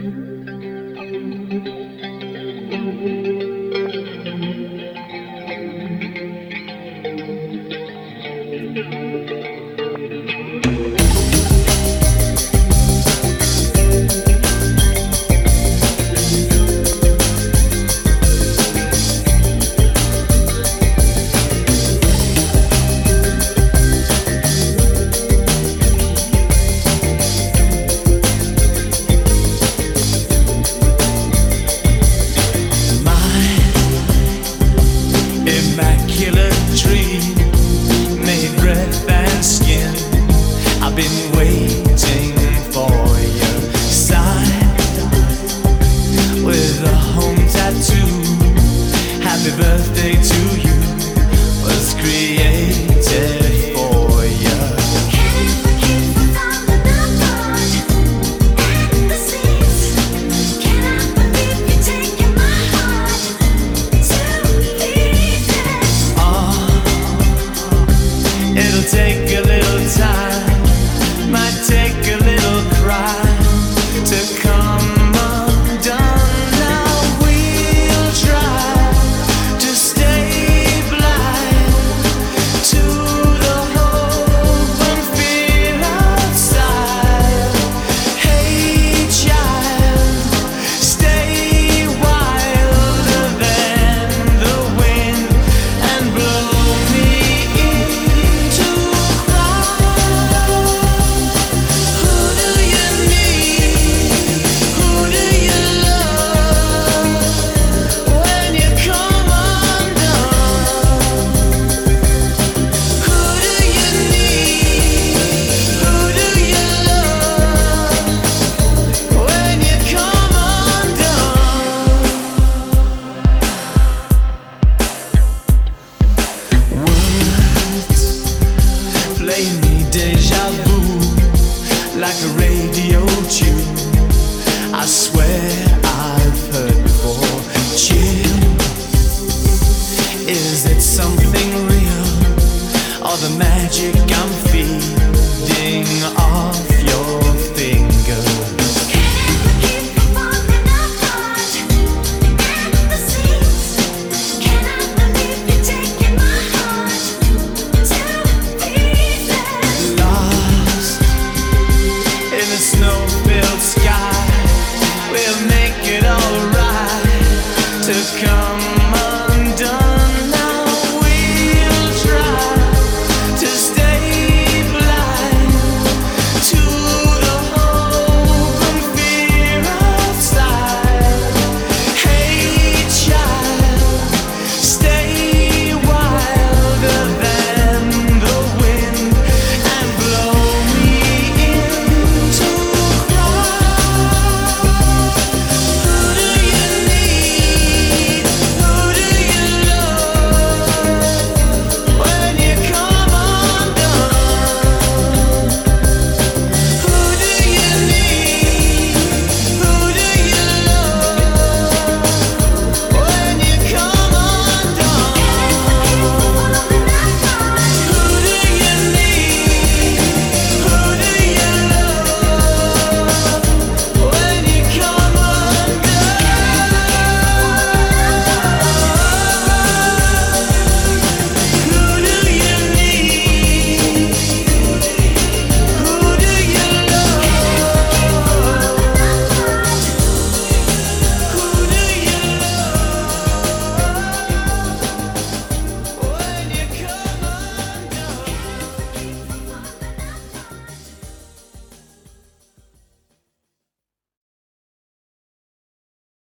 take a birthday to like a radio tune. I swear. snow-filled sky will make it alright to come.